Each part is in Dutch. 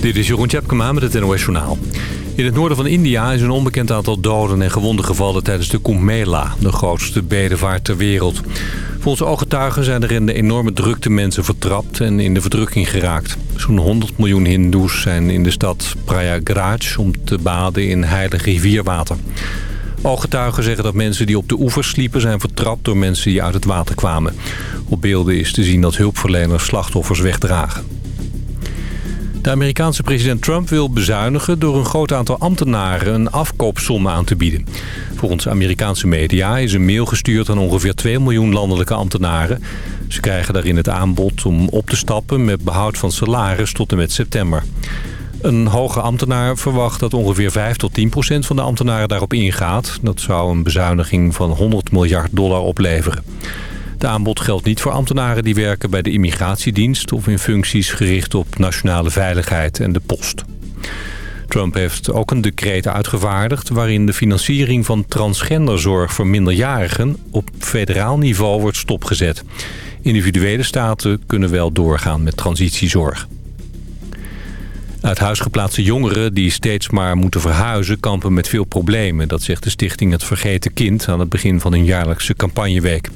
Dit is Jeroen Tjepkema met het NOS Journaal. In het noorden van India is een onbekend aantal doden en gewonden gevallen tijdens de Kumbh Mela, de grootste bedevaart ter wereld. Volgens ooggetuigen zijn er in de enorme drukte mensen vertrapt en in de verdrukking geraakt. Zo'n 100 miljoen hindoes zijn in de stad Prayagraj om te baden in heilig rivierwater. Ooggetuigen zeggen dat mensen die op de oevers sliepen zijn vertrapt door mensen die uit het water kwamen. Op beelden is te zien dat hulpverleners slachtoffers wegdragen. De Amerikaanse president Trump wil bezuinigen door een groot aantal ambtenaren een afkoopsom aan te bieden. Volgens Amerikaanse media is een mail gestuurd aan ongeveer 2 miljoen landelijke ambtenaren. Ze krijgen daarin het aanbod om op te stappen met behoud van salaris tot en met september. Een hoge ambtenaar verwacht dat ongeveer 5 tot 10 procent van de ambtenaren daarop ingaat. Dat zou een bezuiniging van 100 miljard dollar opleveren. De aanbod geldt niet voor ambtenaren die werken bij de immigratiedienst... of in functies gericht op nationale veiligheid en de post. Trump heeft ook een decreet uitgevaardigd... waarin de financiering van transgenderzorg voor minderjarigen... op federaal niveau wordt stopgezet. Individuele staten kunnen wel doorgaan met transitiezorg. Uit huis geplaatste jongeren die steeds maar moeten verhuizen... kampen met veel problemen. Dat zegt de stichting Het Vergeten Kind... aan het begin van hun jaarlijkse campagneweek.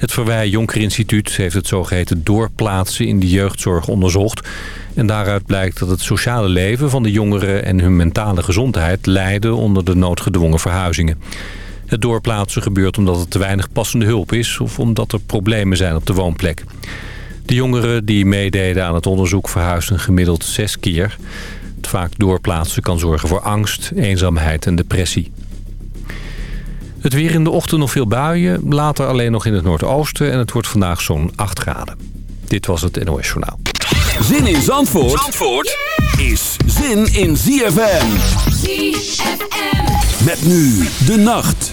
Het Verwij Jonker Instituut heeft het zogeheten doorplaatsen in de jeugdzorg onderzocht. En daaruit blijkt dat het sociale leven van de jongeren en hun mentale gezondheid lijden onder de noodgedwongen verhuizingen. Het doorplaatsen gebeurt omdat er te weinig passende hulp is of omdat er problemen zijn op de woonplek. De jongeren die meededen aan het onderzoek verhuisden gemiddeld zes keer. Het vaak doorplaatsen kan zorgen voor angst, eenzaamheid en depressie. Het weer in de ochtend nog veel buien, later alleen nog in het noordoosten... en het wordt vandaag zo'n 8 graden. Dit was het NOS Journaal. Zin in Zandvoort, Zandvoort is zin in ZFM. ZFM. Met nu de nacht.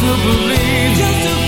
to believe. Just to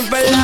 Rompe la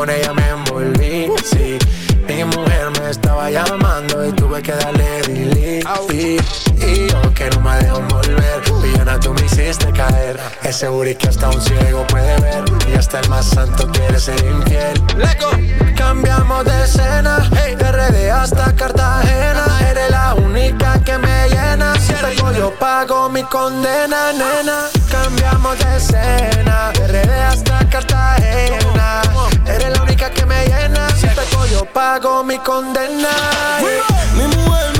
con ella me envolví, sí. Mi mujer me estaba llamando y tuve que darle delete. Y, yo que no me dejo volver, villana tú me hiciste caer. Es seguro que hasta un ciego puede ver y hasta el más santo quiere ser infiel. Cambiamos de escena, hey. de RD hasta Cartagena yo pago mi condena, nena. Cambiamos de escena. Desde hasta Cartagena. Eres la única que me llena. Si yo pago mi condena. Mi mujer